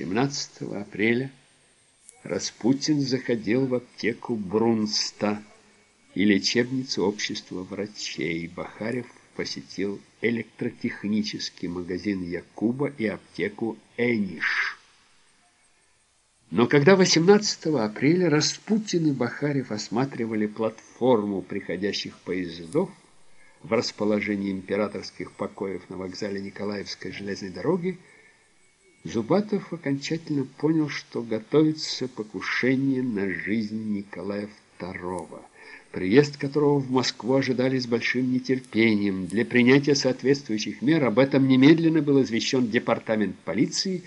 17 апреля Распутин заходил в аптеку Брунста и лечебницу общества врачей. Бахарев посетил электротехнический магазин Якуба и аптеку Эниш. Но когда 18 апреля Распутин и Бахарев осматривали платформу приходящих поездов в расположении императорских покоев на вокзале Николаевской железной дороги, Зубатов окончательно понял, что готовится покушение на жизнь Николая II, приезд которого в Москву ожидали с большим нетерпением. Для принятия соответствующих мер об этом немедленно был извещен департамент полиции,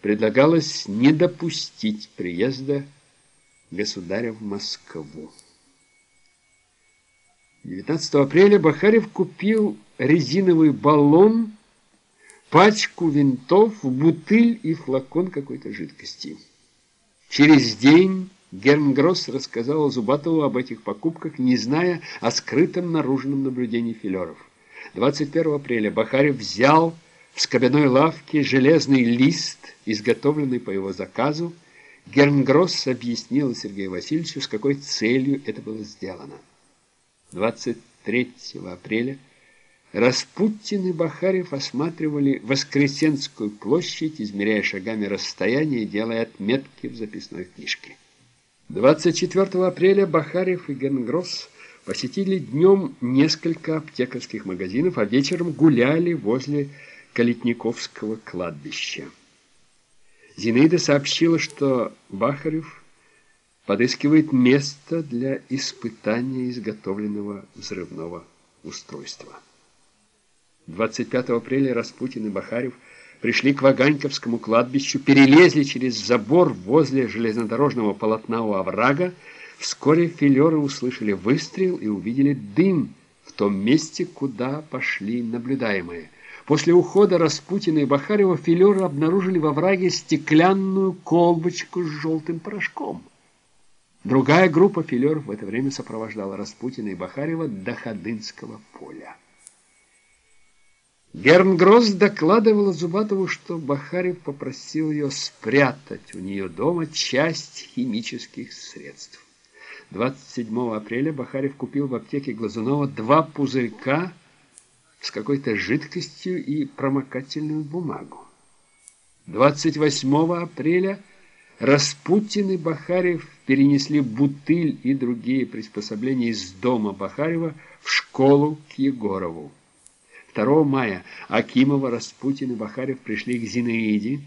предлагалось не допустить приезда государя в Москву. 19 апреля Бахарев купил резиновый баллон, пачку винтов, бутыль и флакон какой-то жидкости. Через день Гернгросс рассказал Зубатову об этих покупках, не зная о скрытом наружном наблюдении филеров. 21 апреля Бахарев взял в скобяной лавке железный лист, изготовленный по его заказу. Гернгросс объяснил Сергею Васильевичу, с какой целью это было сделано. 23 апреля Распутин и Бахарев осматривали Воскресенскую площадь, измеряя шагами расстояние и делая отметки в записной книжке. 24 апреля Бахарев и Генгросс посетили днем несколько аптекарских магазинов, а вечером гуляли возле Калитниковского кладбища. Зинаида сообщила, что Бахарев подыскивает место для испытания изготовленного взрывного устройства. 25 апреля Распутин и Бахарев пришли к Ваганьковскому кладбищу, перелезли через забор возле железнодорожного полотна у оврага. Вскоре филеры услышали выстрел и увидели дым в том месте, куда пошли наблюдаемые. После ухода Распутина и Бахарева филеры обнаружили во враге стеклянную колбочку с желтым порошком. Другая группа филеров в это время сопровождала Распутина и Бахарева до Ходынского поля. Гернгросс докладывала Зубатову, что Бахарев попросил ее спрятать у нее дома часть химических средств. 27 апреля Бахарев купил в аптеке Глазунова два пузырька с какой-то жидкостью и промокательную бумагу. 28 апреля Распутин и Бахарев перенесли бутыль и другие приспособления из дома Бахарева в школу к Егорову. 2 мая Акимова, Распутин и Бахарев пришли к Зинаиде.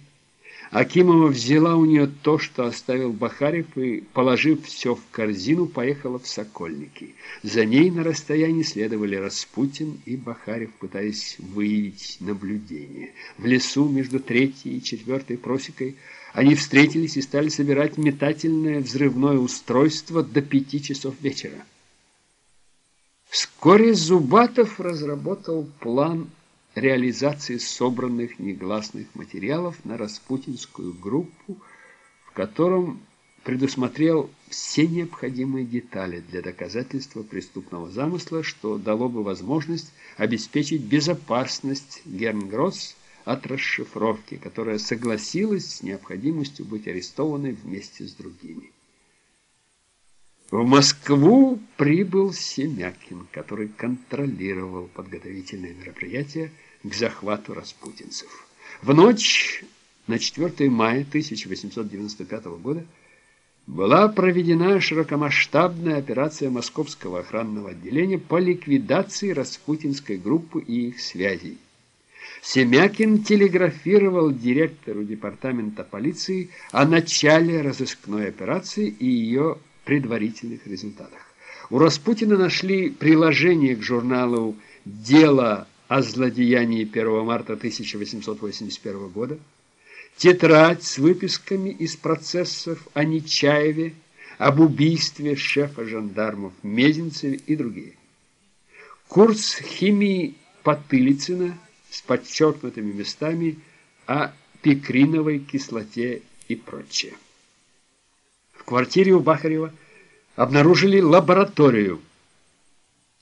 Акимова взяла у нее то, что оставил Бахарев, и, положив все в корзину, поехала в Сокольники. За ней на расстоянии следовали Распутин и Бахарев, пытаясь выявить наблюдение. В лесу между третьей и четвертой просекой они встретились и стали собирать метательное взрывное устройство до пяти часов вечера. Вскоре Зубатов разработал план реализации собранных негласных материалов на распутинскую группу, в котором предусмотрел все необходимые детали для доказательства преступного замысла, что дало бы возможность обеспечить безопасность Гернгросс от расшифровки, которая согласилась с необходимостью быть арестованной вместе с другими. В Москву прибыл Семякин, который контролировал подготовительные мероприятия к захвату распутинцев. В ночь на 4 мая 1895 года была проведена широкомасштабная операция Московского охранного отделения по ликвидации распутинской группы и их связей. Семякин телеграфировал директору департамента полиции о начале разыскной операции и ее предварительных результатах. У Распутина нашли приложение к журналу «Дело о злодеянии 1 марта 1881 года», тетрадь с выписками из процессов о Нечаеве, об убийстве шефа жандармов Мезенцеве и другие. Курс химии Потылицына с подчеркнутыми местами о пикриновой кислоте и прочее. В квартире у Бахарева обнаружили лабораторию.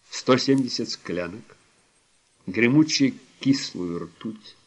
170 склянок, гремучую кислую ртуть,